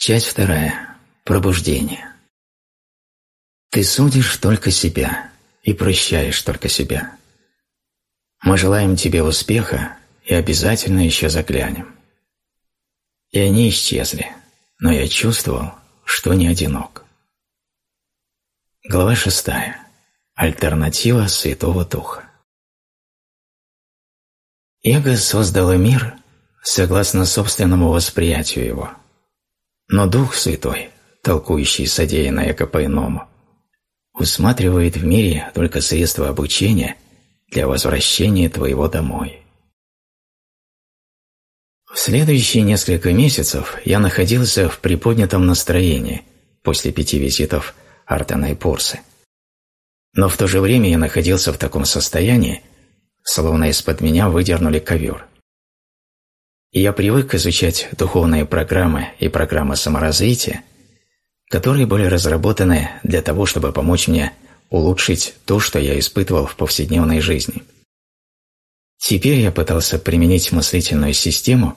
Часть вторая. Пробуждение. Ты судишь только себя и прощаешь только себя. Мы желаем тебе успеха и обязательно еще заглянем. И они исчезли, но я чувствовал, что не одинок. Глава шестая. Альтернатива Святого Духа. Эго создало мир согласно собственному восприятию его. Но Дух Святой, толкующий содеянное по-иному, усматривает в мире только средства обучения для возвращения твоего домой. В следующие несколько месяцев я находился в приподнятом настроении после пяти визитов Артана и Пурсы. Но в то же время я находился в таком состоянии, словно из-под меня выдернули ковер. Я привык изучать духовные программы и программы саморазвития, которые были разработаны для того, чтобы помочь мне улучшить то, что я испытывал в повседневной жизни. Теперь я пытался применить мыслительную систему,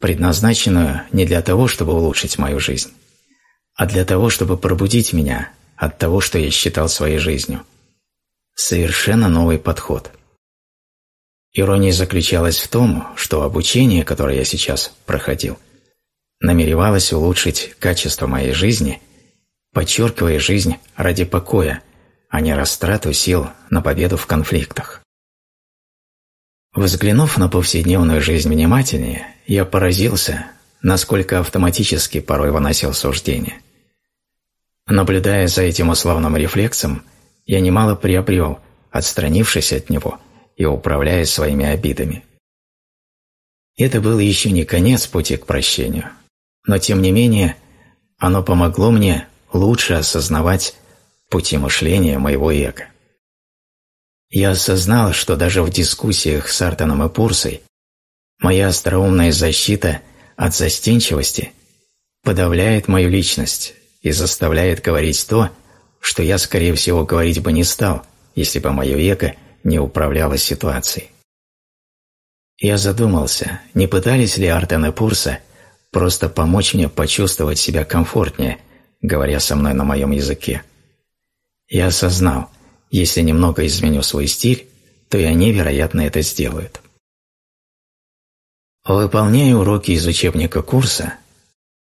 предназначенную не для того, чтобы улучшить мою жизнь, а для того, чтобы пробудить меня от того, что я считал своей жизнью. Совершенно новый подход – Ирония заключалась в том, что обучение, которое я сейчас проходил, намеревалось улучшить качество моей жизни, подчеркивая жизнь ради покоя, а не растрату сил на победу в конфликтах. Взглянув на повседневную жизнь внимательнее, я поразился, насколько автоматически порой выносил суждения. Наблюдая за этим условным рефлексом, я немало приобрел, отстранившись от него – и управляя своими обидами. Это был еще не конец пути к прощению, но тем не менее оно помогло мне лучше осознавать пути мышления моего эго. Я осознал, что даже в дискуссиях с Артаном и Пурсой моя остроумная защита от застенчивости подавляет мою личность и заставляет говорить то, что я, скорее всего, говорить бы не стал, если бы мое эго не управляла ситуацией. Я задумался, не пытались ли Артен и Пурса просто помочь мне почувствовать себя комфортнее, говоря со мной на моем языке. Я осознал, если немного изменю свой стиль, то и они, вероятно, это сделают. Выполняя уроки из учебника курса,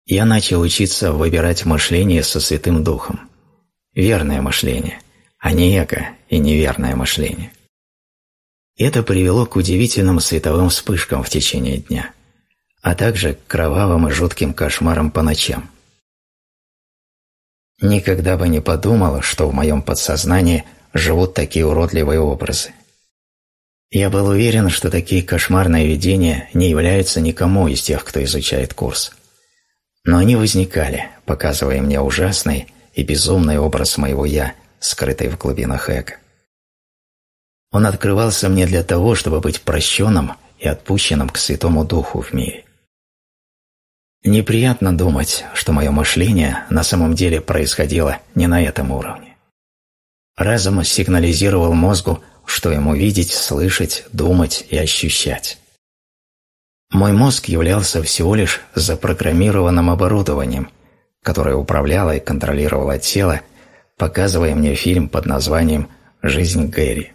я начал учиться выбирать мышление со Святым Духом. Верное мышление – а не эго и неверное мышление. Это привело к удивительным световым вспышкам в течение дня, а также к кровавым и жутким кошмарам по ночам. Никогда бы не подумал, что в моем подсознании живут такие уродливые образы. Я был уверен, что такие кошмарные видения не являются никому из тех, кто изучает курс. Но они возникали, показывая мне ужасный и безумный образ моего «я», скрытой в глубинах эго. Он открывался мне для того, чтобы быть прощенным и отпущенным к Святому Духу в мире. Неприятно думать, что мое мышление на самом деле происходило не на этом уровне. Разум сигнализировал мозгу, что ему видеть, слышать, думать и ощущать. Мой мозг являлся всего лишь запрограммированным оборудованием, которое управляло и контролировало тело показывая мне фильм под названием «Жизнь Гэри».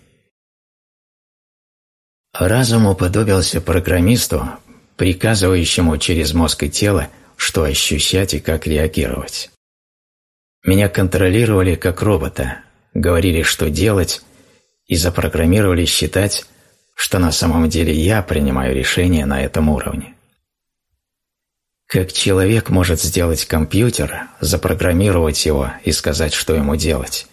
Разум уподобился программисту, приказывающему через мозг и тело, что ощущать и как реагировать. Меня контролировали как робота, говорили, что делать, и запрограммировали считать, что на самом деле я принимаю решения на этом уровне. Как человек может сделать компьютер, запрограммировать его и сказать, что ему делать?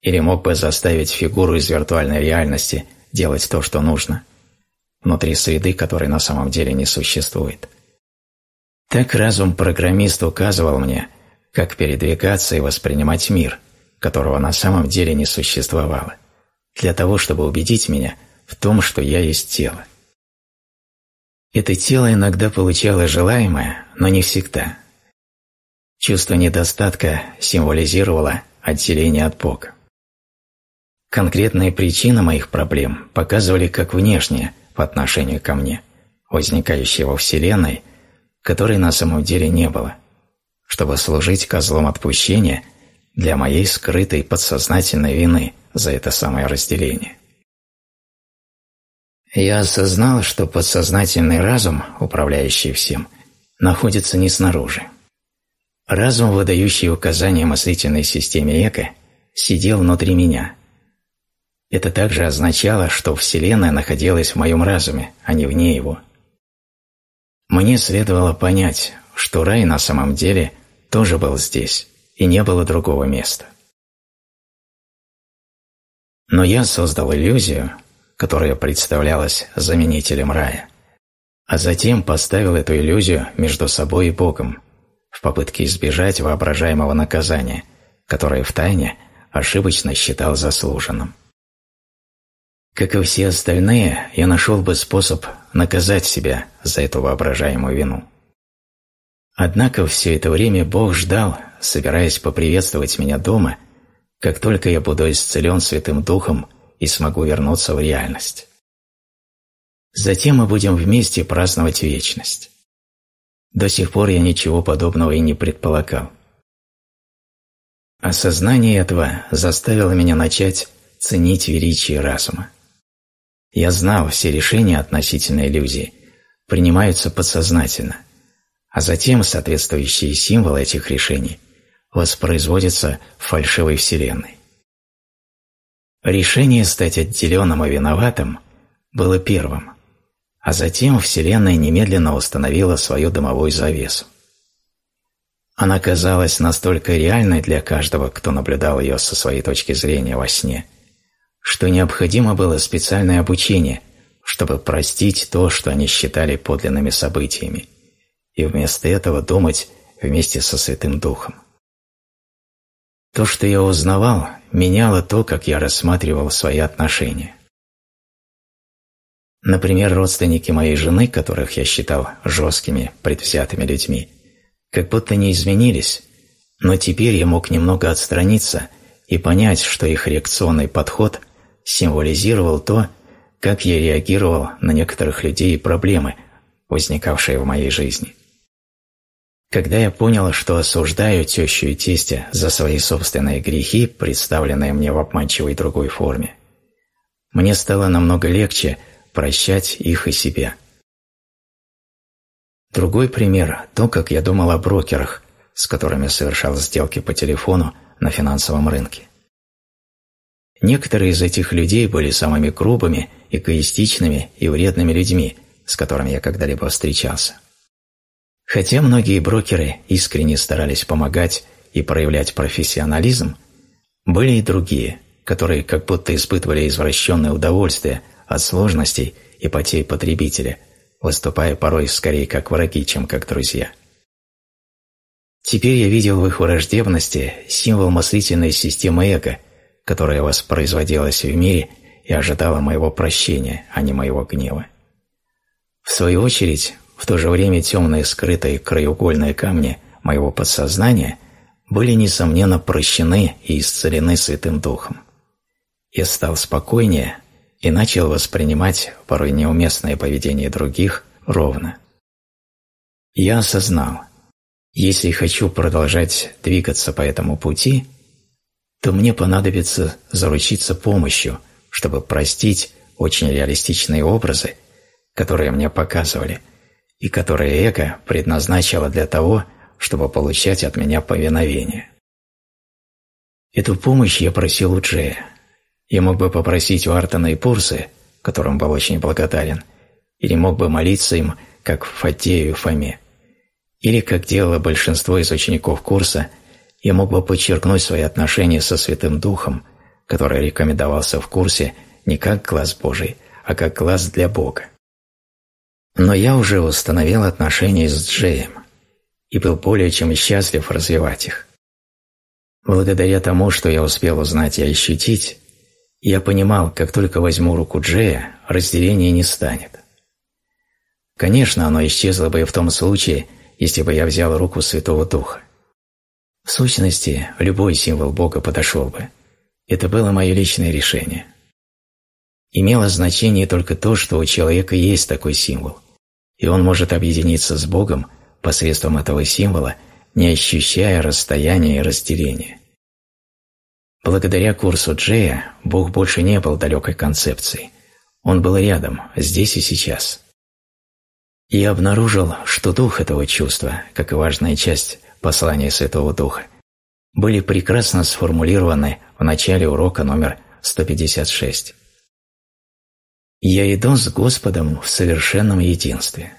Или мог бы заставить фигуру из виртуальной реальности делать то, что нужно, внутри среды, которой на самом деле не существует? Так разум программист указывал мне, как передвигаться и воспринимать мир, которого на самом деле не существовало, для того, чтобы убедить меня в том, что я есть тело. Это тело иногда получало желаемое, но не всегда. Чувство недостатка символизировало отделение от Бога. Конкретные причины моих проблем показывали как внешние по отношению ко мне, возникающие во Вселенной, которой на самом деле не было, чтобы служить козлом отпущения для моей скрытой подсознательной вины за это самое разделение. Я осознал, что подсознательный разум, управляющий всем, находится не снаружи. Разум, выдающий указания мыслительной системе эко, сидел внутри меня. Это также означало, что Вселенная находилась в моем разуме, а не вне его. Мне следовало понять, что рай на самом деле тоже был здесь, и не было другого места. Но я создал иллюзию, которая представлялась заменителем рая, а затем поставил эту иллюзию между собой и Богом в попытке избежать воображаемого наказания, которое в тайне ошибочно считал заслуженным. Как и все остальные, я нашел бы способ наказать себя за эту воображаемую вину. Однако все это время Бог ждал, собираясь поприветствовать меня дома, как только я буду исцелен Святым Духом и смогу вернуться в реальность. Затем мы будем вместе праздновать вечность. До сих пор я ничего подобного и не предполагал. Осознание этого заставило меня начать ценить величие разума. Я знал, все решения относительно иллюзии принимаются подсознательно, а затем соответствующие символы этих решений воспроизводятся в фальшивой вселенной. Решение стать отделенным и виноватым было первым, а затем Вселенная немедленно установила свою домовую завесу. Она казалась настолько реальной для каждого, кто наблюдал ее со своей точки зрения во сне – что необходимо было специальное обучение, чтобы простить то, что они считали подлинными событиями, и вместо этого думать вместе со Святым Духом. То, что я узнавал, меняло то, как я рассматривал свои отношения. Например, родственники моей жены, которых я считал жесткими, предвзятыми людьми, как будто не изменились, но теперь я мог немного отстраниться и понять, что их реакционный подход – символизировал то, как я реагировал на некоторых людей и проблемы, возникавшие в моей жизни. Когда я понял, что осуждаю тещу и тестя за свои собственные грехи, представленные мне в обманчивой другой форме, мне стало намного легче прощать их и себя. Другой пример – то, как я думал о брокерах, с которыми совершал сделки по телефону на финансовом рынке. Некоторые из этих людей были самыми грубыми, эгоистичными и вредными людьми, с которыми я когда-либо встречался. Хотя многие брокеры искренне старались помогать и проявлять профессионализм, были и другие, которые как будто испытывали извращенное удовольствие от сложностей и потерь потребителя, выступая порой скорее как враги, чем как друзья. Теперь я видел в их враждебности символ мыслительной системы эго – которая воспроизводилась в мире и ожидала моего прощения, а не моего гнева. В свою очередь, в то же время темные скрытые краеугольные камни моего подсознания были, несомненно, прощены и исцелены Святым Духом. Я стал спокойнее и начал воспринимать порой неуместное поведение других ровно. Я осознал, если хочу продолжать двигаться по этому пути – то мне понадобится заручиться помощью, чтобы простить очень реалистичные образы, которые мне показывали, и которые эго предназначило для того, чтобы получать от меня повиновение. Эту помощь я просил у Джея. Я мог бы попросить у Артона и Пурсы, которым был очень благодарен, или мог бы молиться им, как Фатею и Фоме, или, как делало большинство из учеников курса – я мог бы подчеркнуть свои отношения со Святым Духом, который рекомендовался в курсе не как класс Божий, а как класс для Бога. Но я уже установил отношения с Джеем и был более чем счастлив развивать их. Благодаря тому, что я успел узнать и ощутить, я понимал, как только возьму руку Джея, разделения не станет. Конечно, оно исчезло бы и в том случае, если бы я взял руку Святого Духа. В сущности, любой символ Бога подошел бы. Это было мое личное решение. Имело значение только то, что у человека есть такой символ, и он может объединиться с Богом посредством этого символа не ощущая расстояния и разделения. Благодаря курсу Джея Бог больше не был далекой концепцией. Он был рядом, здесь и сейчас. Я обнаружил, что дух этого чувства, как и важная часть послания Святого Духа, были прекрасно сформулированы в начале урока номер 156. «Я иду с Господом в совершенном единстве».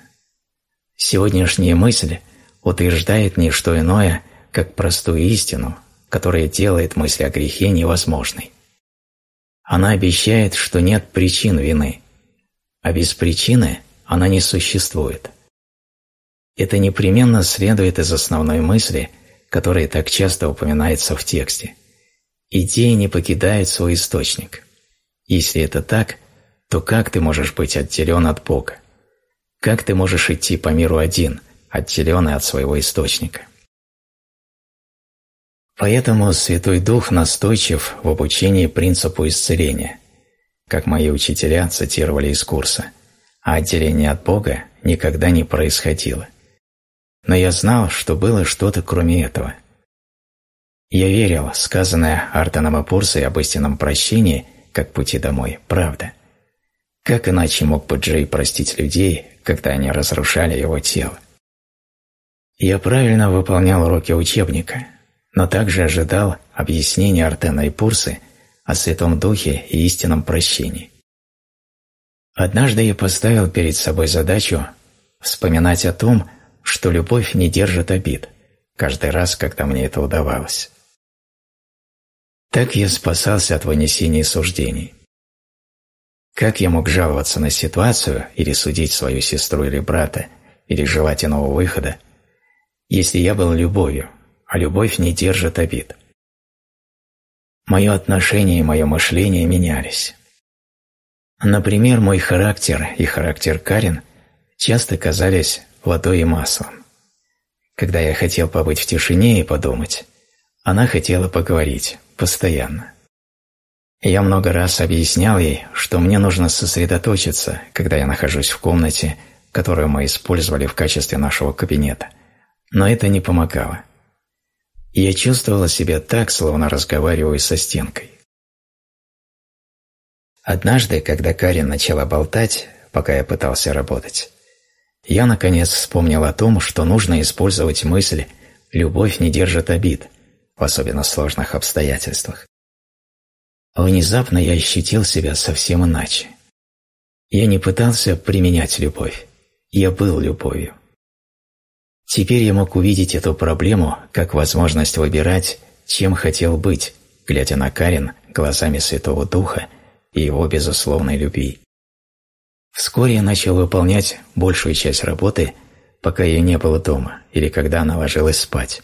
Сегодняшняя мысль утверждает не что иное, как простую истину, которая делает мысль о грехе невозможной. Она обещает, что нет причин вины, а без причины она не существует. Это непременно следует из основной мысли, которая так часто упоминается в тексте. Идеи не покидают свой источник. Если это так, то как ты можешь быть отделен от Бога? Как ты можешь идти по миру один, отделенный от своего источника? Поэтому Святой Дух настойчив в обучении принципу исцеления, как мои учителя цитировали из курса, а отделение от Бога никогда не происходило. Но я знал, что было что-то кроме этого. Я верил, сказанное Артаном Апурсой об истинном прощении, как пути домой, правда. Как иначе мог бы Джей простить людей, когда они разрушали его тело. Я правильно выполнял уроки учебника, но также ожидал объяснения Артена и Пурсы о Святом Духе и истинном прощении. Однажды я поставил перед собой задачу вспоминать о том, что любовь не держит обид, каждый раз, когда мне это удавалось. Так я спасался от вынесения суждений. Как я мог жаловаться на ситуацию или судить свою сестру или брата, или желать иного выхода, если я был любовью, а любовь не держит обид? Мое отношение и мое мышление менялись. Например, мой характер и характер Карин часто казались водой и маслом. Когда я хотел побыть в тишине и подумать, она хотела поговорить, постоянно. Я много раз объяснял ей, что мне нужно сосредоточиться, когда я нахожусь в комнате, которую мы использовали в качестве нашего кабинета. Но это не помогало. Я чувствовала себя так, словно разговариваю со стенкой. Однажды, когда Карин начала болтать, пока я пытался работать, я, наконец, вспомнил о том, что нужно использовать мысль «любовь не держит обид», в особенно сложных обстоятельствах. Внезапно я ощутил себя совсем иначе. Я не пытался применять любовь, я был любовью. Теперь я мог увидеть эту проблему как возможность выбирать, чем хотел быть, глядя на Карин глазами Святого Духа и его безусловной любви. Вскоре я начал выполнять большую часть работы, пока ее не было дома или когда она ложилась спать.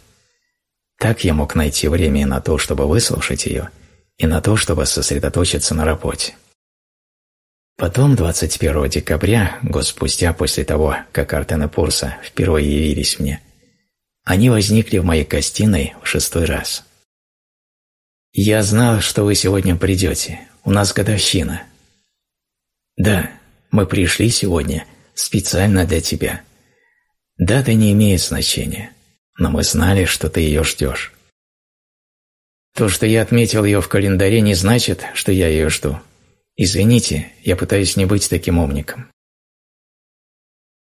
Так я мог найти время на то, чтобы выслушать ее – и на то, чтобы сосредоточиться на работе. Потом, 21 декабря, год спустя после того, как Артен Пурса впервые явились мне, они возникли в моей гостиной в шестой раз. «Я знал, что вы сегодня придете. У нас годовщина». «Да, мы пришли сегодня специально для тебя. Дата не имеет значения, но мы знали, что ты ее ждешь». То, что я отметил ее в календаре, не значит, что я ее жду. Извините, я пытаюсь не быть таким умником.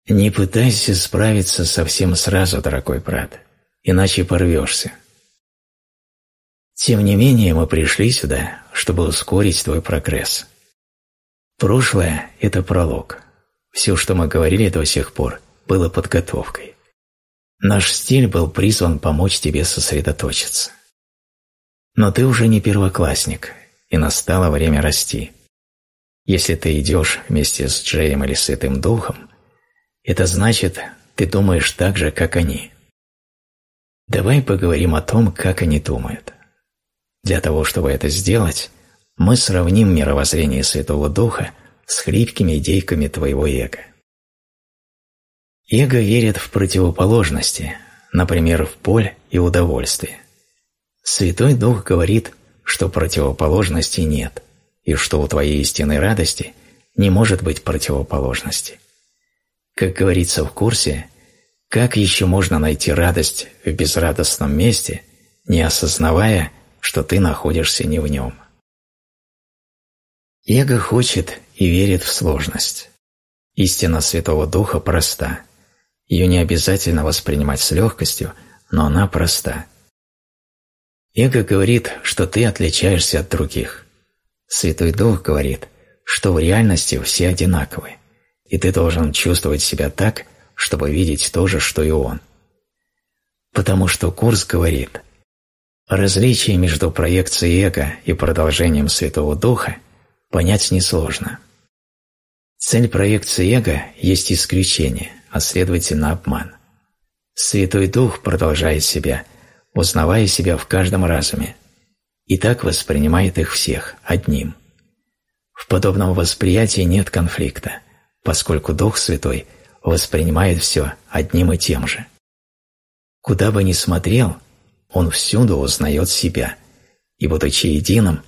Не пытайся справиться совсем сразу, дорогой брат, иначе порвешься. Тем не менее, мы пришли сюда, чтобы ускорить твой прогресс. Прошлое – это пролог. Все, что мы говорили до сих пор, было подготовкой. Наш стиль был призван помочь тебе сосредоточиться. Но ты уже не первоклассник, и настало время расти. Если ты идешь вместе с Джеем или Святым Духом, это значит, ты думаешь так же, как они. Давай поговорим о том, как они думают. Для того, чтобы это сделать, мы сравним мировоззрение Святого Духа с хлипкими идейками твоего эго. Эго верит в противоположности, например, в боль и удовольствие. Святой Дух говорит, что противоположности нет, и что у твоей истинной радости не может быть противоположности. Как говорится в курсе, Как еще можно найти радость в безрадостном месте, не осознавая, что ты находишься не в нем? Эго хочет и верит в сложность. Истина Святого Духа проста. Ее не обязательно воспринимать с легкостью, но она проста. Эго говорит, что ты отличаешься от других. Святой Дух говорит, что в реальности все одинаковы, и ты должен чувствовать себя так, чтобы видеть то же, что и он. Потому что курс говорит, различие между проекцией эго и продолжением Святого Духа понять несложно. Цель проекции эго есть исключение, а следовательно обман. Святой Дух продолжает себя, узнавая себя в каждом разуме, и так воспринимает их всех одним. В подобном восприятии нет конфликта, поскольку Дух Святой воспринимает все одним и тем же. Куда бы ни смотрел, он всюду узнает себя, и, будучи единым,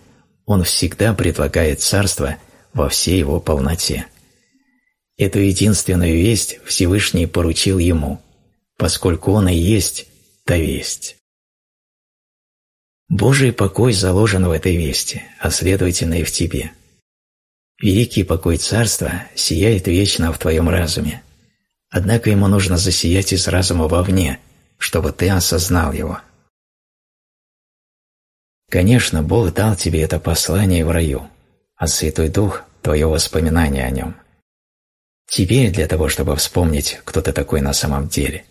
он всегда предлагает царство во всей его полноте. Эту единственную весть Всевышний поручил ему, поскольку он и есть та весть. Божий покой заложен в этой вести, а следовательно и в тебе. Великий покой Царства сияет вечно в твоем разуме, Однако ему нужно засиять из разума вовне, чтобы ты осознал его. Конечно, Бог дал тебе это послание в раю, а Святой Дух – твое воспоминание о нем. Теперь для того, чтобы вспомнить, кто ты такой на самом деле,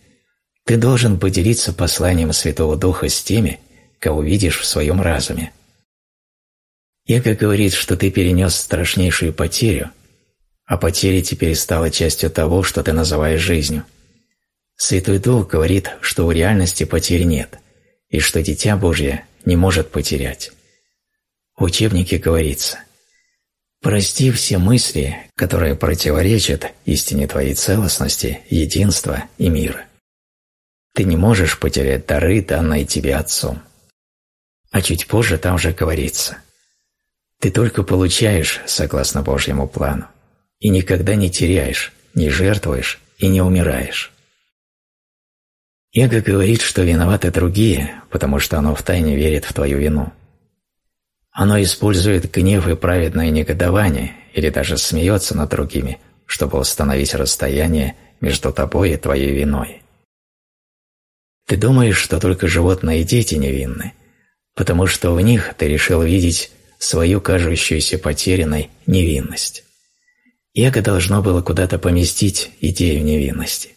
ты должен поделиться посланием Святого Духа с теми, кого видишь в своем разуме. Эго говорит, что ты перенес страшнейшую потерю – а потеря теперь стала частью того, что ты называешь жизнью. Святой Дух говорит, что у реальности потерь нет, и что Дитя Божье не может потерять. В учебнике говорится «Прости все мысли, которые противоречат истине твоей целостности, единства и мира. Ты не можешь потерять дары, данные тебе Отцом». А чуть позже там же говорится «Ты только получаешь согласно Божьему плану и никогда не теряешь, не жертвуешь и не умираешь. Эго говорит, что виноваты другие, потому что оно втайне верит в твою вину. Оно использует гнев и праведное негодование или даже смеется над другими, чтобы установить расстояние между тобой и твоей виной. Ты думаешь, что только животные и дети невинны, потому что в них ты решил видеть свою кажущуюся потерянной невинность. Эго должно было куда-то поместить идею невинности.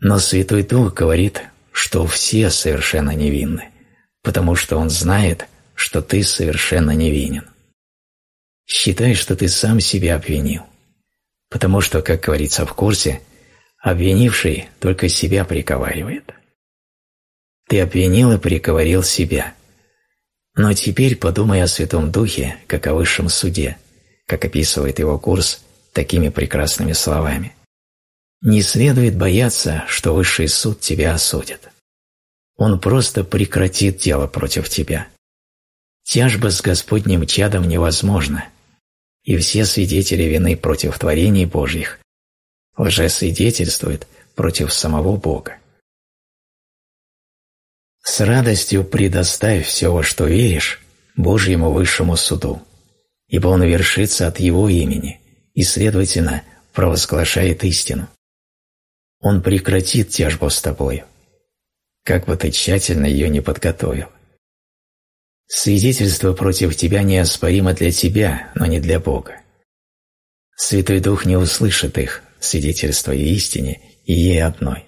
Но Святой Дух говорит, что все совершенно невинны, потому что Он знает, что ты совершенно невинен. Считай, что ты сам себя обвинил, потому что, как говорится в курсе, обвинивший только себя приковаривает. Ты обвинил и приговорил себя. Но теперь подумай о Святом Духе, как о высшем суде, как описывает его курс такими прекрасными словами. Не следует бояться, что высший суд тебя осудит. Он просто прекратит дело против тебя. Тяжба с Господним чадом невозможна, и все свидетели вины против творений Божьих лжесвидетельствуют против самого Бога. С радостью предоставь все, во что веришь, Божьему высшему суду, ибо он вершится от Его имени – и, следовательно, провозглашает истину. Он прекратит тяжбу с тобою, как бы ты тщательно ее не подготовил. Свидетельство против тебя неоспоримо для тебя, но не для Бога. Святой Дух не услышит их, свидетельство и истине, и ей одной.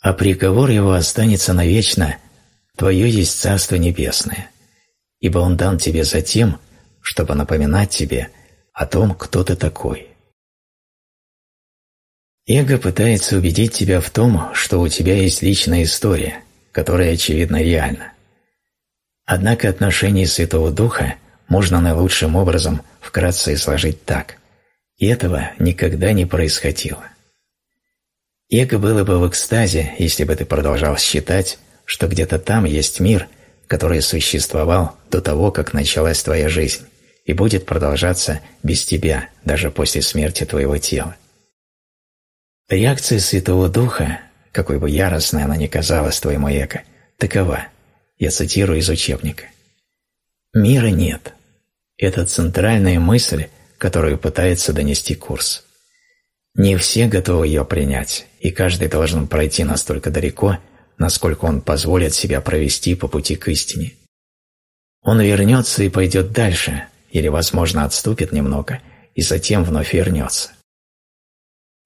А приговор его останется навечно «Твое есть Царство Небесное», ибо он дан тебе за тем, чтобы напоминать тебе о том, кто ты такой. Эго пытается убедить тебя в том, что у тебя есть личная история, которая, очевидно, реальна. Однако отношение Святого Духа можно наилучшим образом вкратце изложить так. И этого никогда не происходило. Эго было бы в экстазе, если бы ты продолжал считать, что где-то там есть мир, который существовал до того, как началась твоя жизнь и будет продолжаться без тебя даже после смерти твоего тела. Реакция Святого Духа, какой бы яростной она ни казалась твоему эго, такова, я цитирую из учебника. «Мира нет. Это центральная мысль, которую пытается донести курс. Не все готовы ее принять, и каждый должен пройти настолько далеко, насколько он позволит себя провести по пути к истине. Он вернется и пойдет дальше, или, возможно, отступит немного, и затем вновь вернется.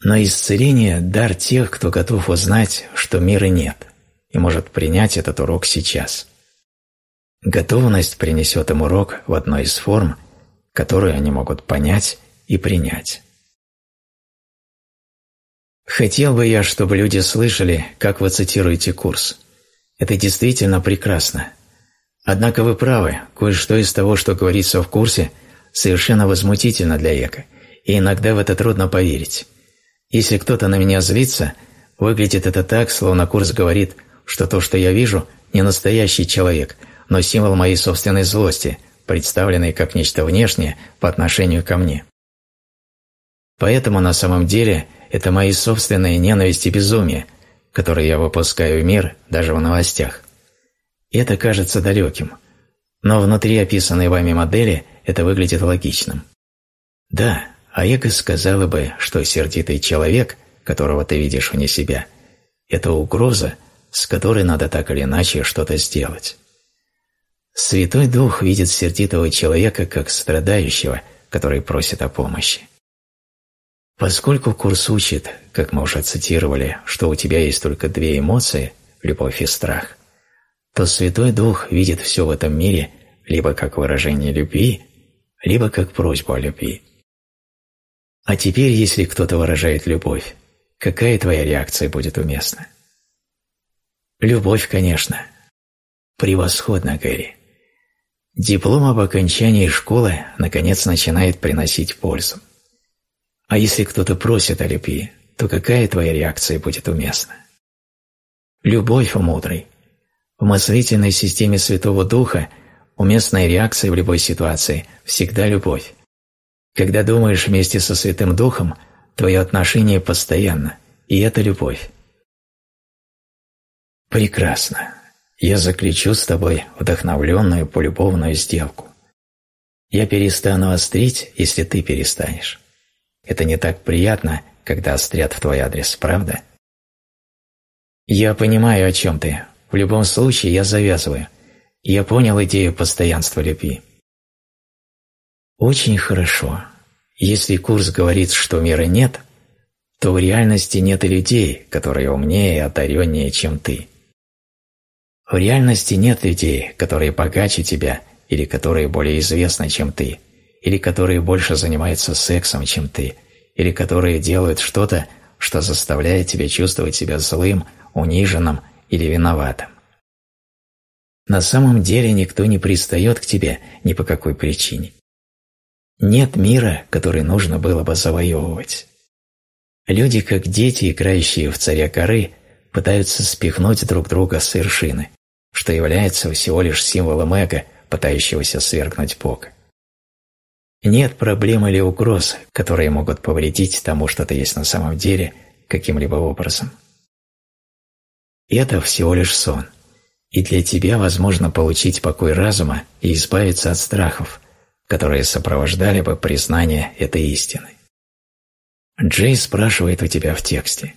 Но исцеление – дар тех, кто готов узнать, что мира нет, и может принять этот урок сейчас. Готовность принесет им урок в одной из форм, которую они могут понять и принять. Хотел бы я, чтобы люди слышали, как вы цитируете курс. Это действительно прекрасно. Однако вы правы, кое-что из того, что говорится в курсе, совершенно возмутительно для эго, и иногда в это трудно поверить. Если кто-то на меня злится, выглядит это так, словно курс говорит, что то, что я вижу, не настоящий человек, но символ моей собственной злости, представленный как нечто внешнее по отношению ко мне. Поэтому на самом деле это мои собственные ненависть и безумие, которые я выпускаю в мир даже в новостях. И это кажется далеким, но внутри описанной вами модели это выглядит логичным. Да, Аэго сказала бы, что сердитый человек, которого ты видишь вне себя, это угроза, с которой надо так или иначе что-то сделать. Святой Дух видит сердитого человека как страдающего, который просит о помощи. Поскольку курс учит, как мы уже цитировали, что у тебя есть только две эмоции – любовь и страх, то Святой Дух видит все в этом мире либо как выражение любви, либо как просьбу о любви. А теперь, если кто-то выражает любовь, какая твоя реакция будет уместна? Любовь, конечно. Превосходно, Гэри. Диплом об окончании школы наконец начинает приносить пользу. А если кто-то просит о любви, то какая твоя реакция будет уместна? Любовь мудрой. В мыслительной системе Святого Духа уместная реакция в любой ситуации всегда любовь. Когда думаешь вместе со Святым Духом, твое отношение постоянно, и это любовь. Прекрасно. Я заключу с тобой вдохновленную полюбовную сделку. Я перестану острить, если ты перестанешь. Это не так приятно, когда острят в твой адрес, правда? Я понимаю, о чем ты. В любом случае, я завязываю. Я понял идею постоянства любви. Очень хорошо. Если курс говорит, что мира нет, то в реальности нет и людей, которые умнее и одареннее, чем ты. В реальности нет людей, которые богаче тебя или которые более известны, чем ты – или которые больше занимаются сексом, чем ты, или которые делают что-то, что заставляет тебя чувствовать себя злым, униженным или виноватым. На самом деле никто не пристает к тебе ни по какой причине. Нет мира, который нужно было бы завоевывать. Люди, как дети, играющие в царя горы, пытаются спихнуть друг друга с вершины, что является всего лишь символом эго, пытающегося свергнуть Бога. Нет проблем или угроз, которые могут повредить тому, что ты есть на самом деле, каким-либо образом. Это всего лишь сон, и для тебя возможно получить покой разума и избавиться от страхов, которые сопровождали бы признание этой истины. Джей спрашивает у тебя в тексте,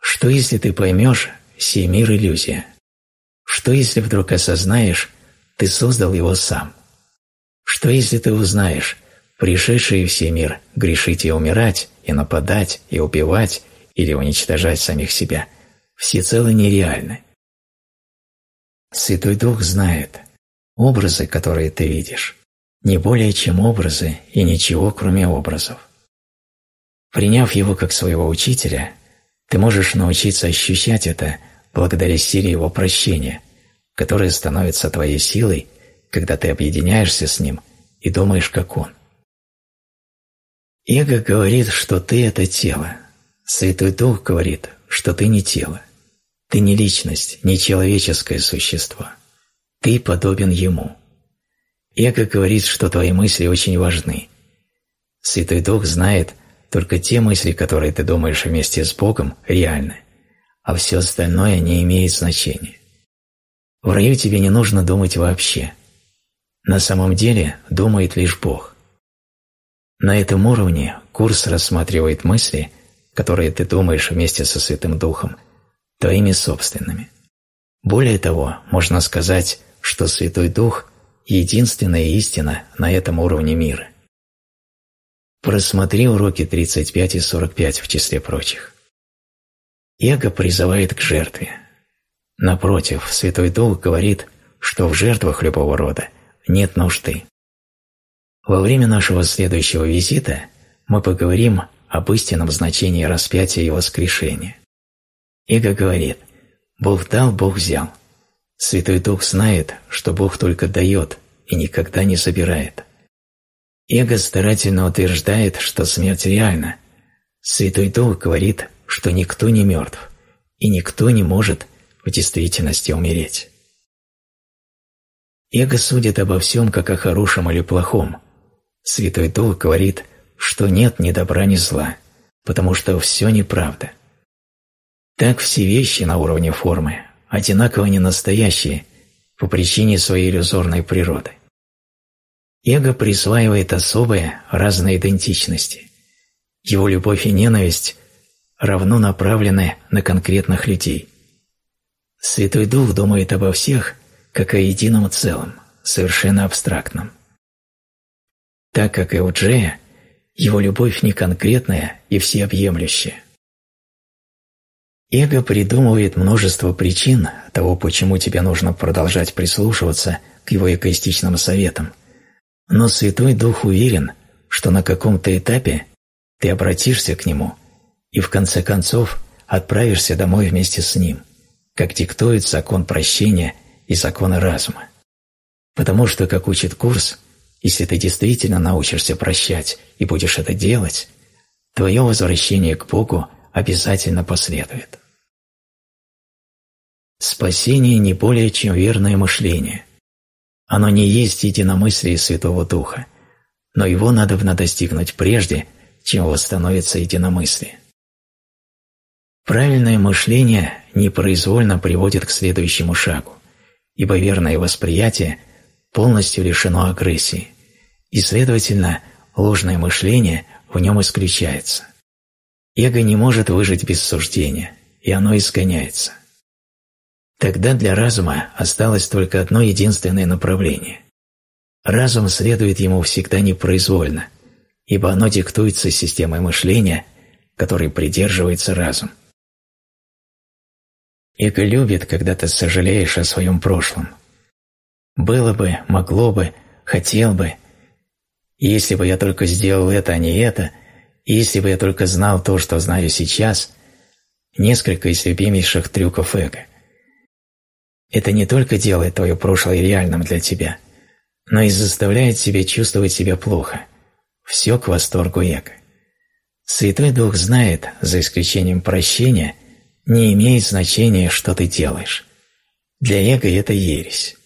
что если ты поймешь, сей мир – иллюзия? Что если вдруг осознаешь, ты создал его сам – что если ты узнаешь, пришедшие в мир грешить и умирать, и нападать, и убивать, или уничтожать самих себя, всецело нереальны? Святой Дух знает, образы, которые ты видишь, не более чем образы и ничего, кроме образов. Приняв его как своего учителя, ты можешь научиться ощущать это благодаря силе его прощения, которая становится твоей силой когда ты объединяешься с ним и думаешь, как он. Эго говорит, что ты – это тело. Святой Дух говорит, что ты не тело. Ты не личность, не человеческое существо. Ты подобен Ему. Эго говорит, что твои мысли очень важны. Святой Дух знает, Только те мысли, которые ты думаешь вместе с Богом, реальны, а все остальное не имеет значения. В раю тебе не нужно думать вообще. На самом деле думает лишь Бог. На этом уровне курс рассматривает мысли, которые ты думаешь вместе со Святым Духом, твоими собственными. Более того, можно сказать, что Святой Дух – единственная истина на этом уровне мира. Просмотри уроки 35 и 45 в числе прочих. Эго призывает к жертве. Напротив, Святой Дух говорит, что в жертвах любого рода нет нужды. Во время нашего следующего визита мы поговорим об истинном значении распятия и воскрешения. Эго говорит «Бог дал, Бог взял». Святой Дух знает, что Бог только дает и никогда не забирает. Эго старательно утверждает, что смерть реальна. Святой Дух говорит, что никто не мертв, и никто не может в действительности умереть. Эго судит обо всем как о хорошем или плохом. Святой Дух говорит, что нет ни добра, ни зла, потому что все неправда. Так все вещи на уровне формы одинаково ненастоящие по причине своей иллюзорной природы. Эго присваивает особые, разные идентичности. Его любовь и ненависть равно направлены на конкретных людей. Святой Дух думает обо всех, как о едином целом, совершенно абстрактном. Так как и у Джея, его любовь не конкретная и всеобъемлющая. Эго придумывает множество причин того, почему тебе нужно продолжать прислушиваться к его эгоистичным советам, но Святой Дух уверен, что на каком-то этапе ты обратишься к нему и в конце концов отправишься домой вместе с ним, как диктует закон прощения и законы разума. Потому что, как учит курс, если ты действительно научишься прощать и будешь это делать, твое возвращение к Богу обязательно последует. Спасение не более чем верное мышление. Оно не есть единомыслие Святого Духа, но его надо достигнуть прежде, чем восстановится единомыслие. Правильное мышление непроизвольно приводит к следующему шагу, ибо верное восприятие полностью лишено агрессии, и, следовательно, ложное мышление в нем исключается. Эго не может выжить без суждения, и оно изгоняется. Тогда для разума осталось только одно единственное направление. Разум следует ему всегда непроизвольно, ибо оно диктуется системой мышления, которой придерживается разум. Эго любит, когда ты сожалеешь о своем прошлом. Было бы, могло бы, хотел бы. Если бы я только сделал это, а не это, если бы я только знал то, что знаю сейчас, несколько из любимейших трюков эго. Это не только делает твое прошлое реальным для тебя, но и заставляет тебя чувствовать себя плохо. Все к восторгу эго. Святой Дух знает, за исключением прощения, не имеет значения, что ты делаешь. Для эго это ересь.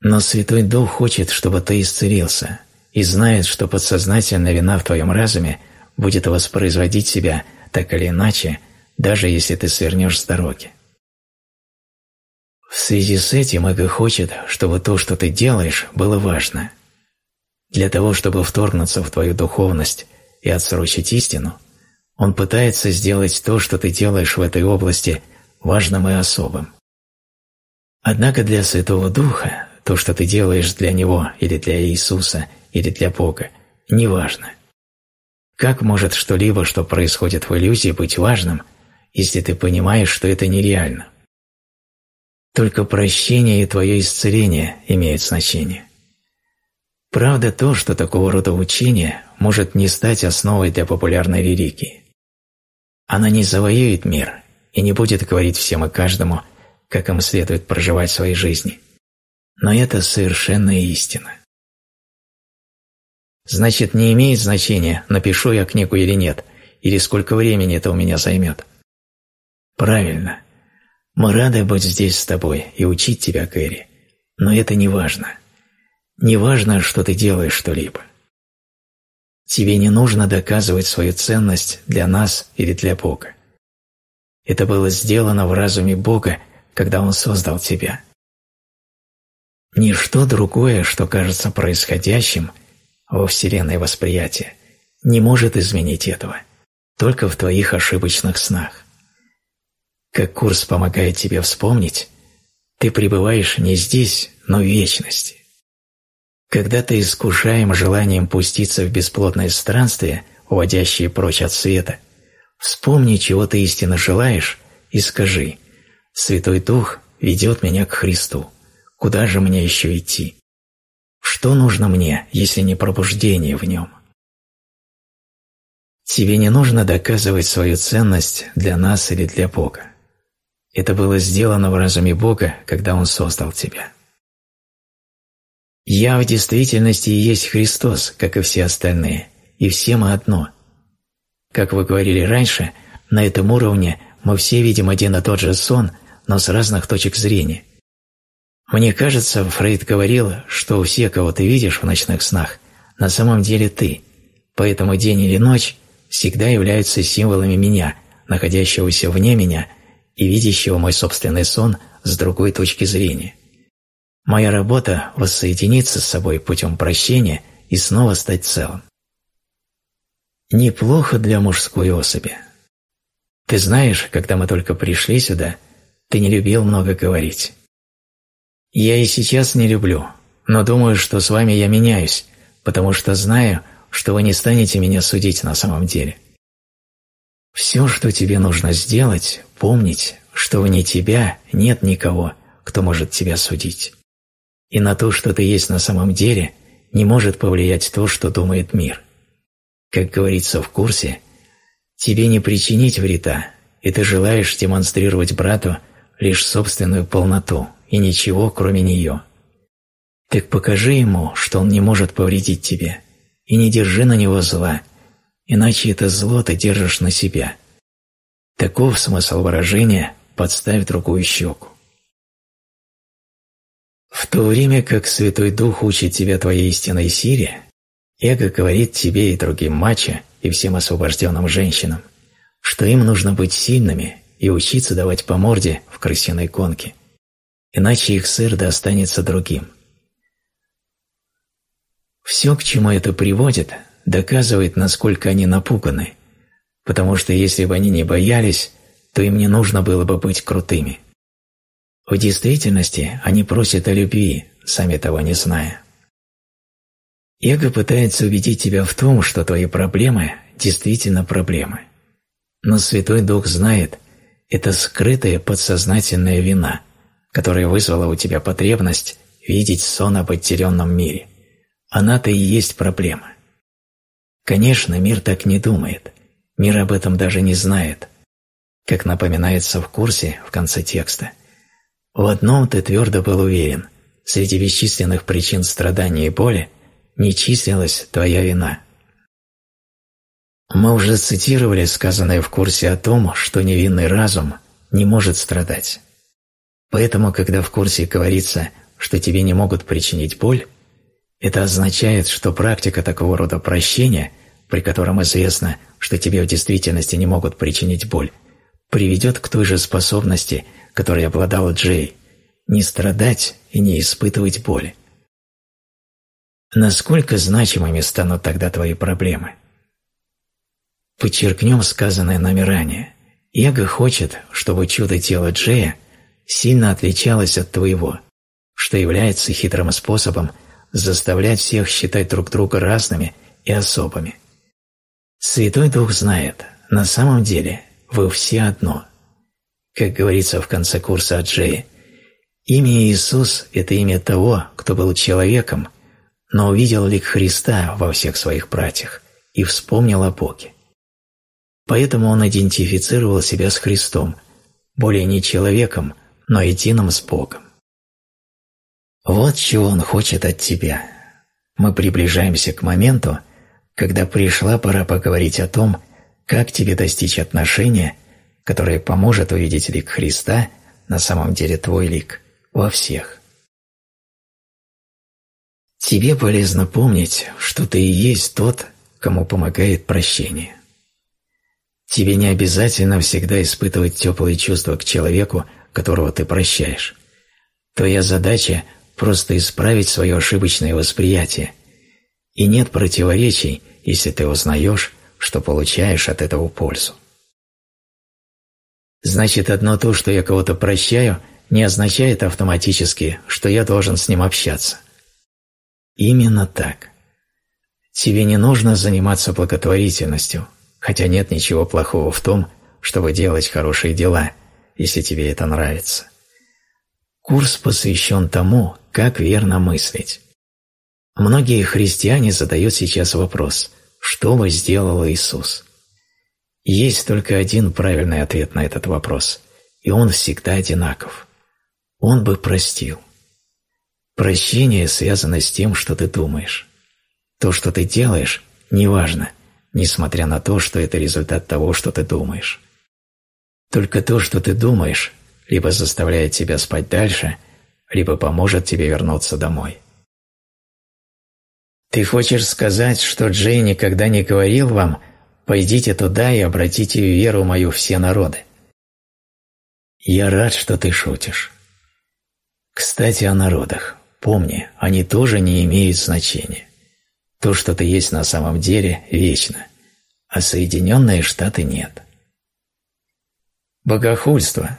Но Святой Дух хочет, чтобы ты исцелился, и знает, что подсознательная вина в твоем разуме будет воспроизводить себя так или иначе, даже если ты свернешь с дороги. В связи с этим эго хочет, чтобы то, что ты делаешь, было важно. Для того, чтобы вторгнуться в твою духовность и отсрочить истину, он пытается сделать то, что ты делаешь в этой области, важным и особым. Однако для Святого Духа то, что ты делаешь для Него или для Иисуса или для Бога, не важно. Как может что-либо, что происходит в иллюзии, быть важным, если ты понимаешь, что это нереально? Только прощение и твое исцеление имеют значение. Правда то, что такого рода учение может не стать основой для популярной религии. Она не завоюет мир и не будет говорить всем и каждому, как им следует проживать свои жизни. Но это совершенная истина. Значит, не имеет значения, напишу я книгу или нет, или сколько времени это у меня займет. Правильно. Мы рады быть здесь с тобой и учить тебя, Кэрри, но это не важно. Не важно, что ты делаешь что-либо. Тебе не нужно доказывать свою ценность для нас или для Бога. Это было сделано в разуме Бога, когда Он создал тебя. Ничто другое, что кажется происходящим во Вселенной восприятия, не может изменить этого, только в твоих ошибочных снах. Как курс помогает тебе вспомнить, ты пребываешь не здесь, но в вечности. Когда ты искушаем желанием пуститься в бесплотное странствие, уводящее прочь от света, вспомни, чего ты истинно желаешь, и скажи «Святой Дух ведет меня к Христу. Куда же мне еще идти? Что нужно мне, если не пробуждение в нем?» Тебе не нужно доказывать свою ценность для нас или для Бога. Это было сделано в разуме Бога, когда Он создал тебя. Я в действительности и есть Христос, как и все остальные, и все мы одно. Как вы говорили раньше, на этом уровне мы все видим один и тот же сон, но с разных точек зрения. Мне кажется, Фрейд говорил, что все, кого ты видишь в ночных снах, на самом деле ты, поэтому день или ночь всегда являются символами меня, находящегося вне меня и видящего мой собственный сон с другой точки зрения. Моя работа – воссоединиться с собой путем прощения и снова стать целым. Неплохо для мужской особи. Ты знаешь, когда мы только пришли сюда, ты не любил много говорить. Я и сейчас не люблю, но думаю, что с вами я меняюсь, потому что знаю, что вы не станете меня судить на самом деле. Все, что тебе нужно сделать, помнить, что вне тебя нет никого, кто может тебя судить и на то, что ты есть на самом деле, не может повлиять то, что думает мир. Как говорится в курсе, тебе не причинить вреда, и ты желаешь демонстрировать брату лишь собственную полноту и ничего, кроме нее. Так покажи ему, что он не может повредить тебе, и не держи на него зла, иначе это зло ты держишь на себя. Таков смысл выражения «подставь другую щеку». В то время как Святой Дух учит тебя твоей истинной силе, эго говорит тебе и другим мачо и всем освобожденным женщинам, что им нужно быть сильными и учиться давать по морде в крысиной конке, иначе их сыр достанется другим. Все, к чему это приводит, доказывает, насколько они напуганы, потому что если бы они не боялись, то им не нужно было бы быть крутыми. В действительности они просят о любви, сами того не зная. Эго пытается убедить тебя в том, что твои проблемы действительно проблемы. Но Святой Дух знает, это скрытая подсознательная вина, которая вызвала у тебя потребность видеть сон об отделенном мире. Она-то и есть проблема. Конечно, мир так не думает, мир об этом даже не знает, как напоминается в курсе в конце текста. В одном ты твердо был уверен – среди бесчисленных причин страдания и боли не числилась твоя вина. Мы уже цитировали сказанное в курсе о том, что невинный разум не может страдать. Поэтому, когда в курсе говорится, что тебе не могут причинить боль, это означает, что практика такого рода прощения, при котором известно, что тебе в действительности не могут причинить боль, приведет к той же способности – которой обладал Джей, не страдать и не испытывать боли. Насколько значимыми станут тогда твои проблемы? Подчеркнем сказанное нами ранее. Эго хочет, чтобы чудо тела Джея сильно отличалось от твоего, что является хитрым способом заставлять всех считать друг друга разными и особыми. Святой Дух знает, на самом деле вы все одно – как говорится в конце курса Аджеи, имя Иисус – это имя того, кто был человеком, но увидел лик Христа во всех своих братьях и вспомнил о Боге. Поэтому он идентифицировал себя с Христом, более не человеком, но единым с Богом. Вот чего он хочет от тебя. Мы приближаемся к моменту, когда пришла пора поговорить о том, как тебе достичь отношения – которое поможет увидеть лик Христа, на самом деле твой лик, во всех. Тебе полезно помнить, что ты и есть тот, кому помогает прощение. Тебе не обязательно всегда испытывать теплые чувства к человеку, которого ты прощаешь. Твоя задача – просто исправить свое ошибочное восприятие. И нет противоречий, если ты узнаешь, что получаешь от этого пользу. Значит, одно то, что я кого-то прощаю, не означает автоматически, что я должен с ним общаться. Именно так. Тебе не нужно заниматься благотворительностью, хотя нет ничего плохого в том, чтобы делать хорошие дела, если тебе это нравится. Курс посвящен тому, как верно мыслить. Многие христиане задают сейчас вопрос «Что бы сделал Иисус?». Есть только один правильный ответ на этот вопрос, и он всегда одинаков. Он бы простил. Прощение связано с тем, что ты думаешь. То, что ты делаешь, неважно, несмотря на то, что это результат того, что ты думаешь. Только то, что ты думаешь, либо заставляет тебя спать дальше, либо поможет тебе вернуться домой. Ты хочешь сказать, что Джей никогда не говорил вам «пойдите туда и обратите веру мою все народы»? Я рад, что ты шутишь. Кстати, о народах. Помни, они тоже не имеют значения. То, что ты есть на самом деле, вечно, а Соединенные Штаты нет. Богохульство.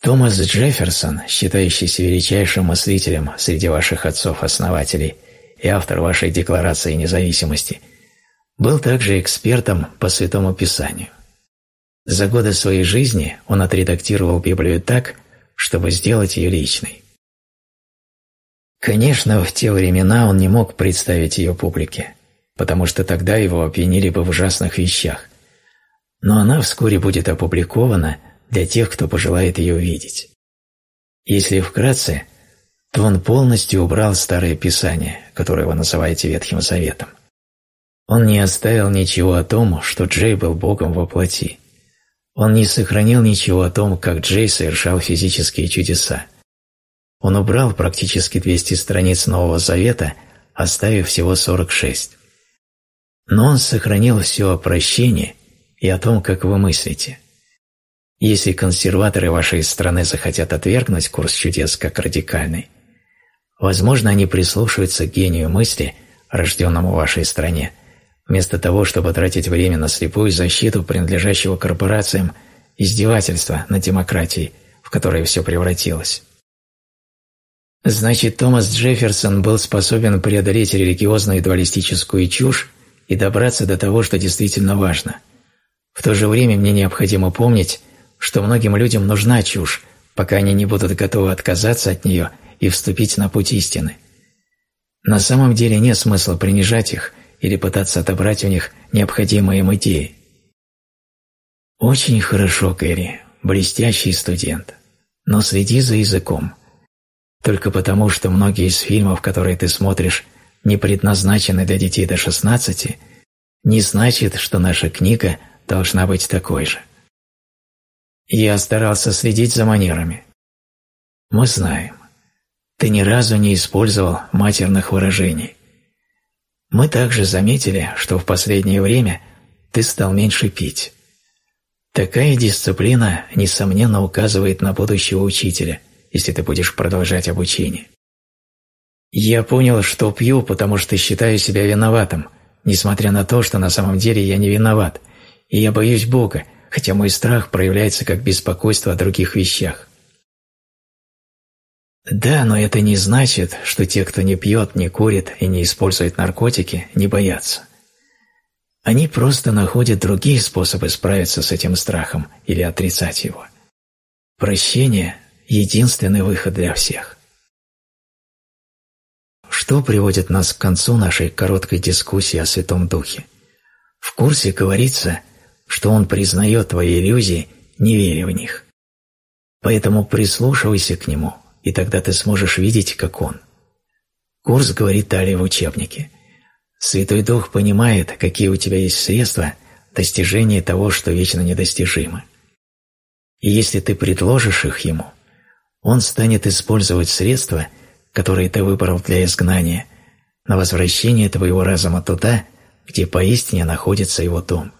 Томас Джефферсон, считающийся величайшим мыслителем среди ваших отцов-основателей и автор вашей Декларации независимости, был также экспертом по Святому Писанию. За годы своей жизни он отредактировал Библию так, чтобы сделать ее личной. Конечно, в те времена он не мог представить ее публике, потому что тогда его обвинили бы в ужасных вещах. Но она вскоре будет опубликована для тех, кто пожелает ее увидеть. Если вкратце, то он полностью убрал Старое Писание, которое вы называете Ветхим Заветом. Он не оставил ничего о том, что Джей был Богом во плоти. Он не сохранил ничего о том, как Джей совершал физические чудеса. Он убрал практически 200 страниц Нового Завета, оставив всего 46. Но он сохранил все о прощении и о том, как вы мыслите. Если консерваторы вашей страны захотят отвергнуть курс чудес как радикальный, возможно, они прислушаются к гению мысли, рожденному в вашей стране, вместо того, чтобы тратить время на слепую защиту принадлежащего корпорациям издевательства над демократией, в которой все превратилось. Значит, Томас Джефферсон был способен преодолеть религиозную дуалистическую чушь и добраться до того, что действительно важно. В то же время мне необходимо помнить, что многим людям нужна чушь, пока они не будут готовы отказаться от нее и вступить на путь истины. На самом деле нет смысла принижать их или пытаться отобрать у них необходимые им идеи. Очень хорошо, Кэрри, блестящий студент, но следи за языком – только потому, что многие из фильмов, которые ты смотришь, не предназначены для детей до 16, не значит, что наша книга должна быть такой же. Я старался следить за манерами. Мы знаем. Ты ни разу не использовал матерных выражений. Мы также заметили, что в последнее время ты стал меньше пить. Такая дисциплина, несомненно, указывает на будущего учителя – если ты будешь продолжать обучение. Я понял, что пью, потому что считаю себя виноватым, несмотря на то, что на самом деле я не виноват, и я боюсь Бога, хотя мой страх проявляется как беспокойство о других вещах. Да, но это не значит, что те, кто не пьет, не курит и не использует наркотики, не боятся. Они просто находят другие способы справиться с этим страхом или отрицать его. Прощение единственный выход для всех. Что приводит нас к концу нашей короткой дискуссии о Святом Духе? В курсе говорится, что он признает твои иллюзии, не веря в них. Поэтому прислушивайся к нему, и тогда ты сможешь видеть, как он. Курс говорит далее в учебнике. Святой Дух понимает, какие у тебя есть средства достижения того, что вечно недостижимо. И если ты предложишь их ему – он станет использовать средства, которые ты выбрал для изгнания, на возвращение твоего разума туда, где поистине находится его дом.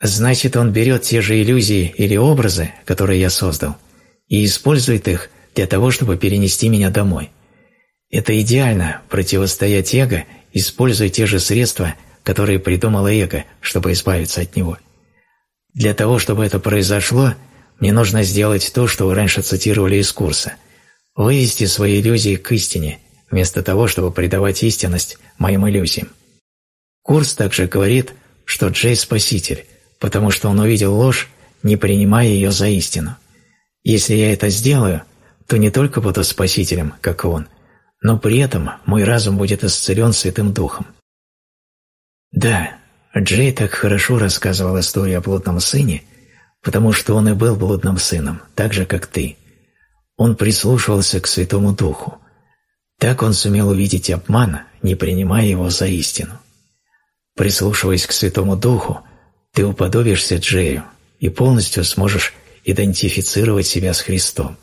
Значит, он берет те же иллюзии или образы, которые я создал, и использует их для того, чтобы перенести меня домой. Это идеально противостоять эго, используя те же средства, которые придумало эго, чтобы избавиться от него. Для того, чтобы это произошло, мне нужно сделать то, что вы раньше цитировали из курса – вывести свои иллюзии к истине, вместо того, чтобы придавать истинность моим иллюзиям. Курс также говорит, что Джей – спаситель, потому что он увидел ложь, не принимая ее за истину. Если я это сделаю, то не только буду спасителем, как он, но при этом мой разум будет исцелен Святым Духом. Да, Джей так хорошо рассказывал историю о блудном сыне, потому что он и был блудным сыном, так же, как ты. Он прислушивался к Святому Духу. Так он сумел увидеть обман, не принимая его за истину. Прислушиваясь к Святому Духу, ты уподобишься Джею и полностью сможешь идентифицировать себя с Христом.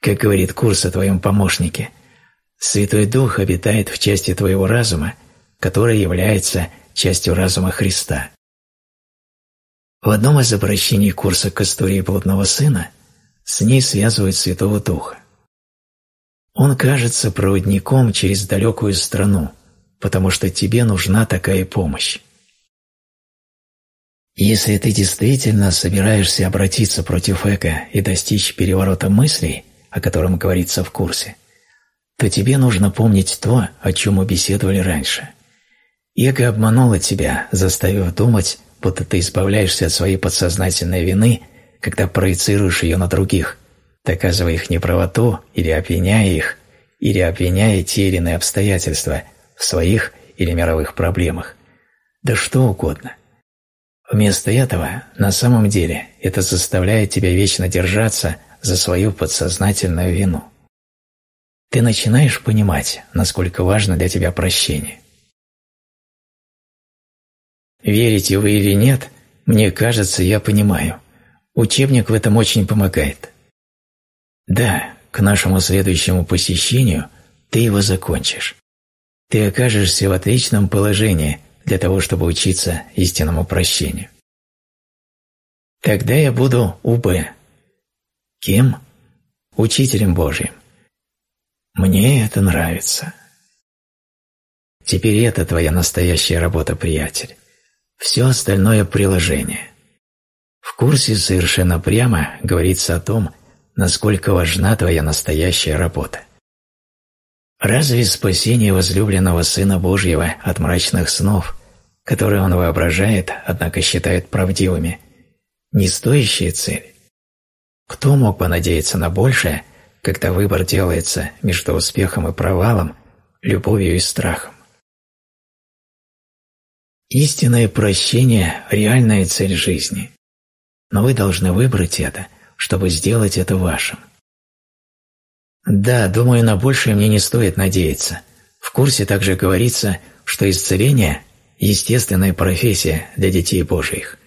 Как говорит курс о твоем помощнике, Святой Дух обитает в части твоего разума, которая является частью разума Христа. В одном из обращений курса к истории блудного сына с ней связывают Святого Духа. Он кажется проводником через далекую страну, потому что тебе нужна такая помощь. Если ты действительно собираешься обратиться против эго и достичь переворота мыслей, о котором говорится в курсе, то тебе нужно помнить то, о чем мы беседовали раньше. Эго обмануло тебя, заставив думать, будто ты избавляешься от своей подсознательной вины, когда проецируешь ее на других, доказывая их неправоту или обвиняя их, или обвиняя те или иные обстоятельства в своих или мировых проблемах. Да что угодно – Вместо этого, на самом деле, это заставляет тебя вечно держаться за свою подсознательную вину. Ты начинаешь понимать, насколько важно для тебя прощение. Верите вы или нет, мне кажется, я понимаю. Учебник в этом очень помогает. Да, к нашему следующему посещению ты его закончишь. Ты окажешься в отличном положении, для того, чтобы учиться истинному прощению. Тогда я буду УБ. Кем? Учителем Божьим. Мне это нравится. Теперь это твоя настоящая работа, приятель. Все остальное – приложение. В курсе совершенно прямо говорится о том, насколько важна твоя настоящая работа. Разве спасение возлюбленного Сына Божьего от мрачных снов, которые он воображает, однако считает правдивыми, не стоящая цель? Кто мог бы надеяться на большее, когда выбор делается между успехом и провалом, любовью и страхом? Истинное прощение – реальная цель жизни. Но вы должны выбрать это, чтобы сделать это вашим. Да, думаю, на большее мне не стоит надеяться. В курсе также говорится, что исцеление – естественная профессия для детей Божьих.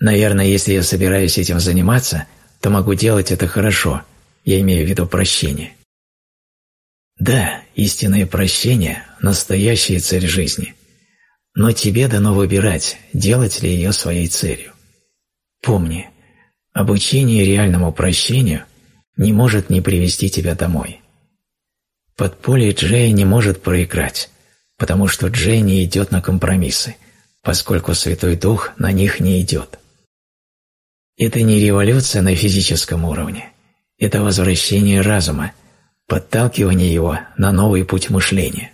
Наверное, если я собираюсь этим заниматься, то могу делать это хорошо, я имею в виду прощение. Да, истинное прощение – настоящая цель жизни. Но тебе дано выбирать, делать ли ее своей целью. Помни, обучение реальному прощению – не может не привести тебя домой. Подполье Джея не может проиграть, потому что Джей не идет на компромиссы, поскольку Святой Дух на них не идет. Это не революция на физическом уровне, это возвращение разума, подталкивание его на новый путь мышления.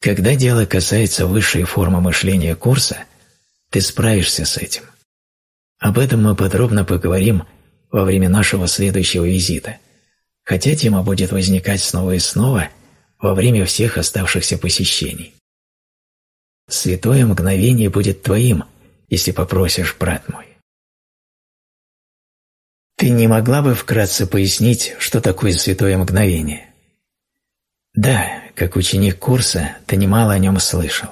Когда дело касается высшей формы мышления курса, ты справишься с этим. Об этом мы подробно поговорим во время нашего следующего визита, хотя тема будет возникать снова и снова во время всех оставшихся посещений. Святое мгновение будет твоим, если попросишь, брат мой. Ты не могла бы вкратце пояснить, что такое святое мгновение? Да, как ученик курса, ты немало о нем слышал.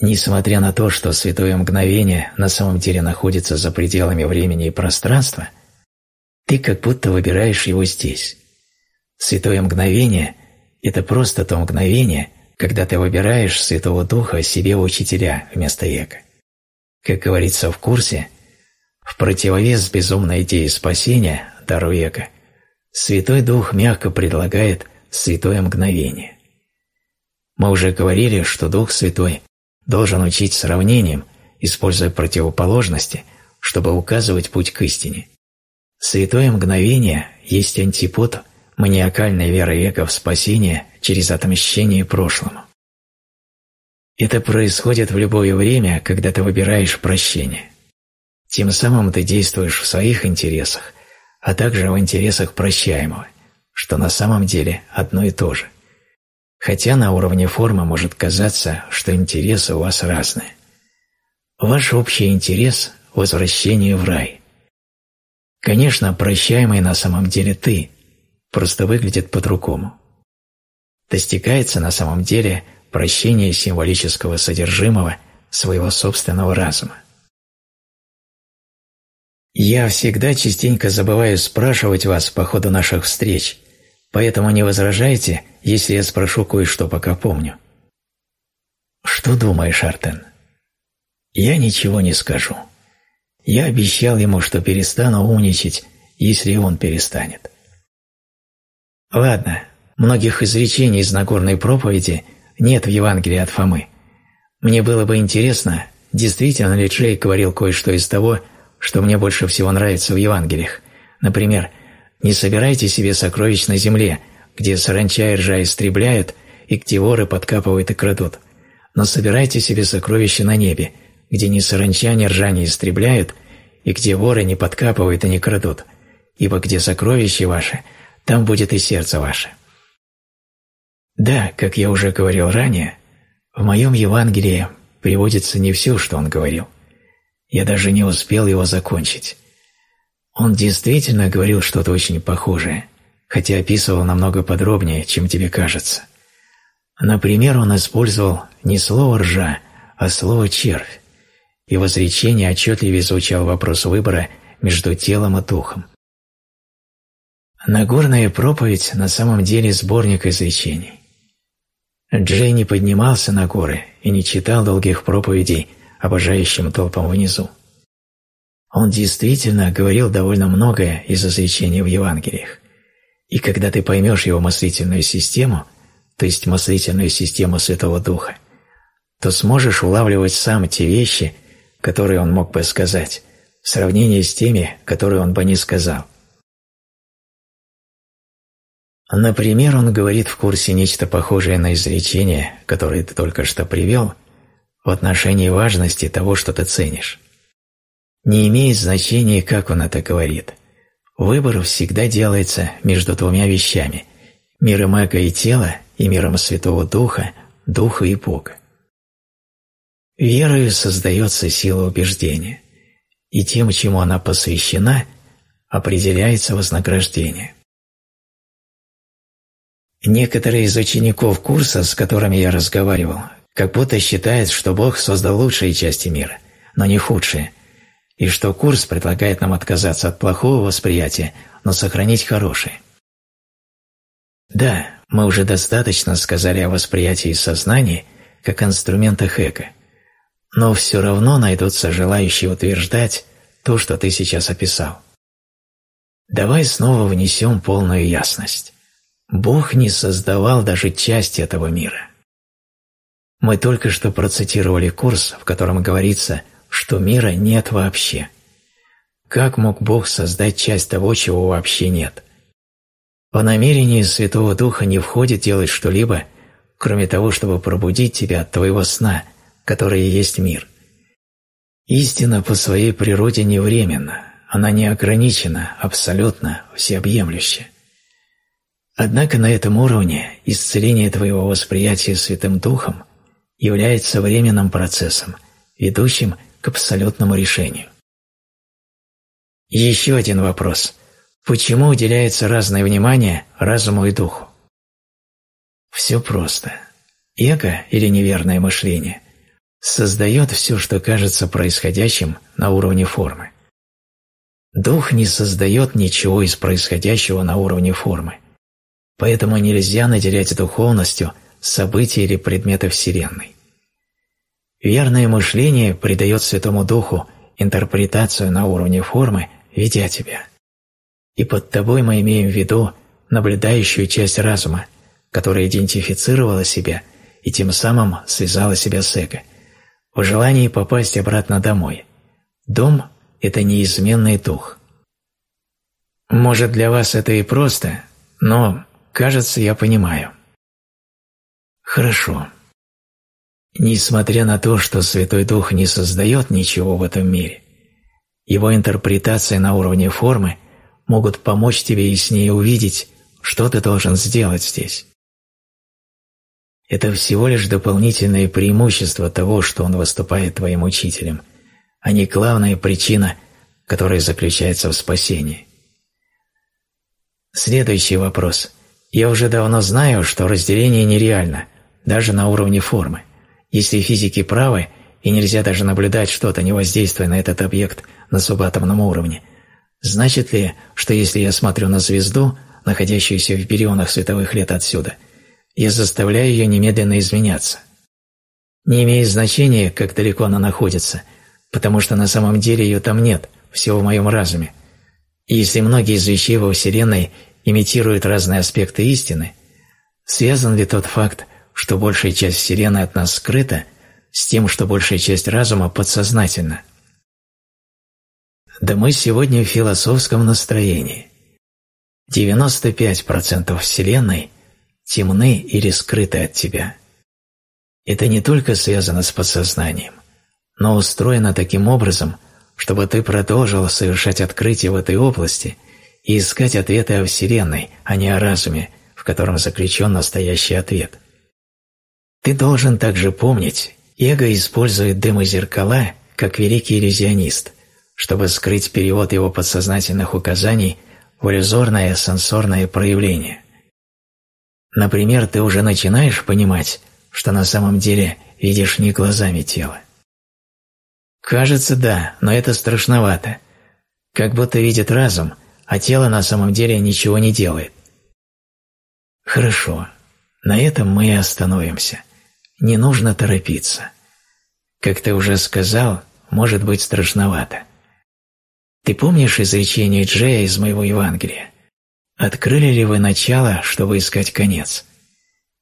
Несмотря на то, что святое мгновение на самом деле находится за пределами времени и пространства, ты как будто выбираешь его здесь. Святое мгновение – это просто то мгновение, когда ты выбираешь Святого Духа себе учителя вместо эго. Как говорится в курсе, в противовес безумной идее спасения, дару эго, Святой Дух мягко предлагает святое мгновение. Мы уже говорили, что Дух Святой должен учить сравнением, используя противоположности, чтобы указывать путь к истине. Святое мгновение есть антипод маниакальной веры эго в спасение через отмщение прошлому. Это происходит в любое время, когда ты выбираешь прощение. Тем самым ты действуешь в своих интересах, а также в интересах прощаемого, что на самом деле одно и то же. Хотя на уровне формы может казаться, что интересы у вас разные. Ваш общий интерес – возвращение в рай. Конечно, прощаемый на самом деле ты, просто выглядит по-другому. Достигается на самом деле прощение символического содержимого своего собственного разума. Я всегда частенько забываю спрашивать вас по ходу наших встреч, поэтому не возражайте, если я спрошу кое-что, пока помню. Что думаешь, Артен? Я ничего не скажу. Я обещал ему, что перестану умничать, если он перестанет. Ладно, многих изречений из Нагорной проповеди нет в Евангелии от Фомы. Мне было бы интересно, действительно ли Джей говорил кое-что из того, что мне больше всего нравится в Евангелиях. Например, «Не собирайте себе сокровищ на земле, где саранча и ржа истребляют, и где воры подкапывают и крадут. Но собирайте себе сокровища на небе, где ни саранча, ни ржа не истребляют, и где воры не подкапывают и не крадут, ибо где сокровища ваши, там будет и сердце ваше». Да, как я уже говорил ранее, в моем Евангелии приводится не все, что он говорил. Я даже не успел его закончить. Он действительно говорил что-то очень похожее, хотя описывал намного подробнее, чем тебе кажется. Например, он использовал не слово «ржа», а слово «червь», и в изречении отчетливее звучал вопрос выбора между телом и духом. Нагорная проповедь на самом деле сборник изречений. Джей не поднимался на горы и не читал долгих проповедей обожающим толпам внизу. Он действительно говорил довольно многое из изречений в Евангелиях. И когда ты поймешь его мыслительную систему, то есть мыслительную систему Святого Духа, то сможешь улавливать сам те вещи, которые он мог бы сказать, в сравнении с теми, которые он бы не сказал. Например, он говорит в курсе нечто похожее на изречение, которое ты только что привел – в отношении важности того, что ты ценишь. Не имеет значения, как он это говорит. Выбор всегда делается между двумя вещами – миром эго и тела и миром Святого Духа, Духа и Бога. Верою создается сила убеждения, и тем, чему она посвящена, определяется вознаграждение. Некоторые из учеников курса, с которыми я разговаривал, как будто считает, что Бог создал лучшие части мира, но не худшие, и что курс предлагает нам отказаться от плохого восприятия, но сохранить хорошее. Да, мы уже достаточно сказали о восприятии сознания как инструментах эго, но все равно найдутся желающие утверждать то, что ты сейчас описал. Давай снова внесем полную ясность. Бог не создавал даже часть этого мира. Мы только что процитировали курс, в котором говорится, что мира нет вообще. Как мог Бог создать часть того, чего вообще нет? По намерению Святого Духа не входит делать что-либо, кроме того, чтобы пробудить тебя от твоего сна, который и есть мир. Истина по своей природе не временна, она не ограничена, абсолютно, всеобъемлюща. Однако на этом уровне исцеление твоего восприятия Святым Духом является временным процессом, ведущим к абсолютному решению. Еще один вопрос. Почему уделяется разное внимание разуму и духу? Все просто. Эго или неверное мышление создает все, что кажется происходящим на уровне формы. Дух не создает ничего из происходящего на уровне формы. Поэтому нельзя наделять духовностью события или предметы Вселенной. Верное мышление придает Святому Духу интерпретацию на уровне формы, ведя тебя. И под тобой мы имеем в виду наблюдающую часть разума, которая идентифицировала себя и тем самым связала себя с эго, в желании попасть обратно домой. Дом – это неизменный дух. Может, для вас это и просто, но, кажется, я понимаю. Хорошо. Несмотря на то, что Святой Дух не создает ничего в этом мире, его интерпретация на уровне формы могут помочь тебе яснее увидеть, что ты должен сделать здесь. Это всего лишь дополнительное преимущество того, что он выступает твоим учителем, а не главная причина, которая заключается в спасении. Следующий вопрос. Я уже давно знаю, что разделение нереально, даже на уровне формы. Если физики правы, и нельзя даже наблюдать что-то, не воздействуя на этот объект на субатомном уровне, значит ли, что если я смотрю на звезду, находящуюся в биллионах световых лет отсюда, я заставляю ее немедленно изменяться? Не имеет значения, как далеко она находится, потому что на самом деле ее там нет, все в моем разуме. И если многие из вещей во Вселенной имитируют разные аспекты истины, связан ли тот факт, что большая часть Вселенной от нас скрыта, с тем, что большая часть разума подсознательна. Да мы сегодня в философском настроении. 95% Вселенной темны или скрыты от тебя. Это не только связано с подсознанием, но устроено таким образом, чтобы ты продолжил совершать открытия в этой области и искать ответы о Вселенной, а не о разуме, в котором заключен настоящий ответ – ты должен также помнить, эго использует дымозеркала как великий иллюзионист, чтобы скрыть перевод его подсознательных указаний в иллюзорное сенсорное проявление. Например, ты уже начинаешь понимать, что на самом деле видишь не глазами тела. Кажется, да, но это страшновато. Как будто видит разум, а тело на самом деле ничего не делает. Хорошо, на этом мы и остановимся не нужно торопиться. Как ты уже сказал, может быть страшновато. Ты помнишь изречение Джея из моего Евангелия? «Открыли ли вы начало, чтобы искать конец?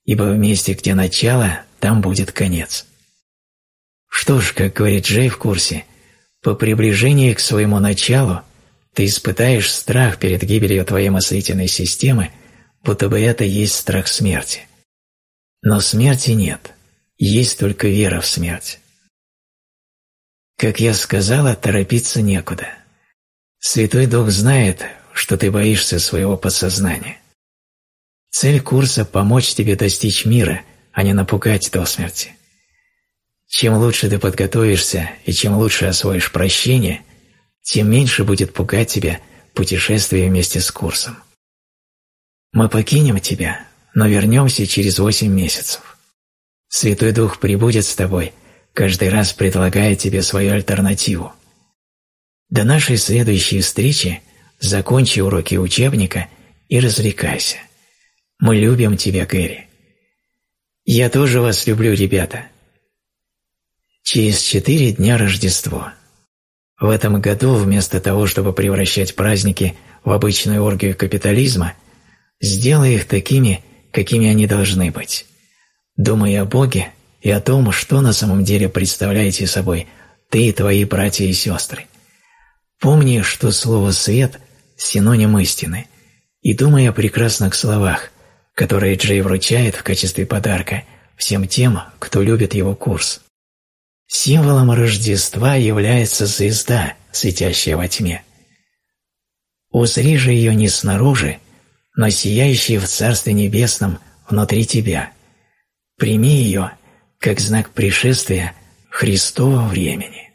Ибо в месте, где начало, там будет конец». Что ж, как говорит Джей в курсе, по приближении к своему началу ты испытаешь страх перед гибелью твоей мыслительной системы, будто бы это есть страх смерти. Но смерти нет есть только вера в смерть. Как я сказала, торопиться некуда. Святой Дух знает, что ты боишься своего подсознания. Цель курса – помочь тебе достичь мира, а не напугать до смерти. Чем лучше ты подготовишься и чем лучше освоишь прощение, тем меньше будет пугать тебя путешествие вместе с курсом. Мы покинем тебя, но вернемся через восемь месяцев. Святой Дух прибудет с тобой, каждый раз предлагая тебе свою альтернативу. До нашей следующей встречи закончи уроки учебника и развлекайся. Мы любим тебя, Гэри. Я тоже вас люблю, ребята. Через четыре дня Рождество. В этом году вместо того, чтобы превращать праздники в обычную оргию капитализма, сделай их такими, какими они должны быть. Думай о Боге и о том, что на самом деле представляете собой ты и твои братья и сестры. Помни, что слово «свет» – синоним истины, и думай о прекрасных словах, которые Джей вручает в качестве подарка всем тем, кто любит его курс. Символом Рождества является звезда, светящая во тьме. Узри же ее не снаружи, но сияющая в Царстве Небесном внутри тебя – Прими ее как знак пришествия Христова времени.